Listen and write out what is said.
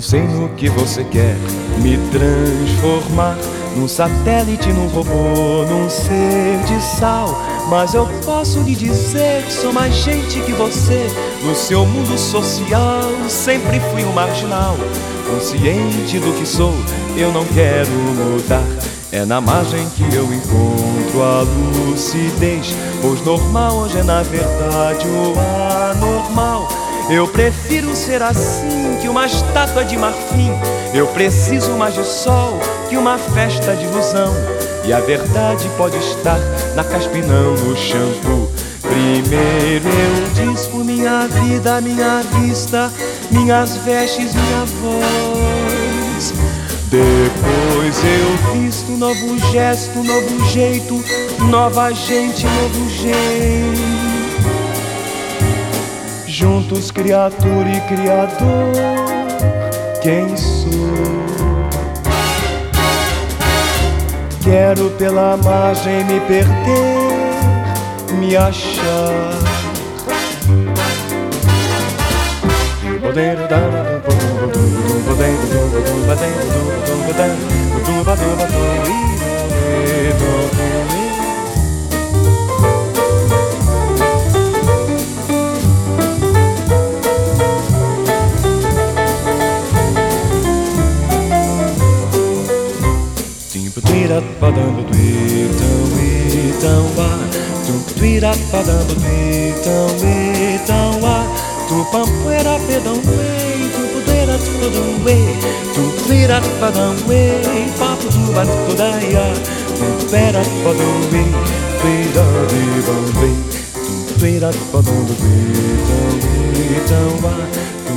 não sei no que você quer me transformar. Num satélite, num robô, num ser de sal. Mas eu posso lhe dizer sou mais gente que você. No seu mundo social, sempre fui um marginal. Consciente do que sou, eu não quero mudar. É na margem que eu encontro a lucidez. Pois normal hoje é na verdade o anormal. Eu prefiro ser assim que uma estátua de marfim. Eu preciso mais de sol que uma festa de ilusão. E a verdade pode estar na caspinão, no shampoo. Primeiro eu dispo minha vida, minha vista, minhas vestes, minha voz. Depois eu visto novo gesto, novo jeito, nova gente, novo jeito. Juntos, criatura e criador, quem sou? Quero pela margem me perder, me achar. Padando tuitão itão a Tu tuira padando tuitão itão a Tu pampuera pedão ei Tu pudeira tudum ei Tu tuira padão ei Papo do bato daia Tu pera padão ei Tuira de bambei Tu tuira padando tuitão itão a Tu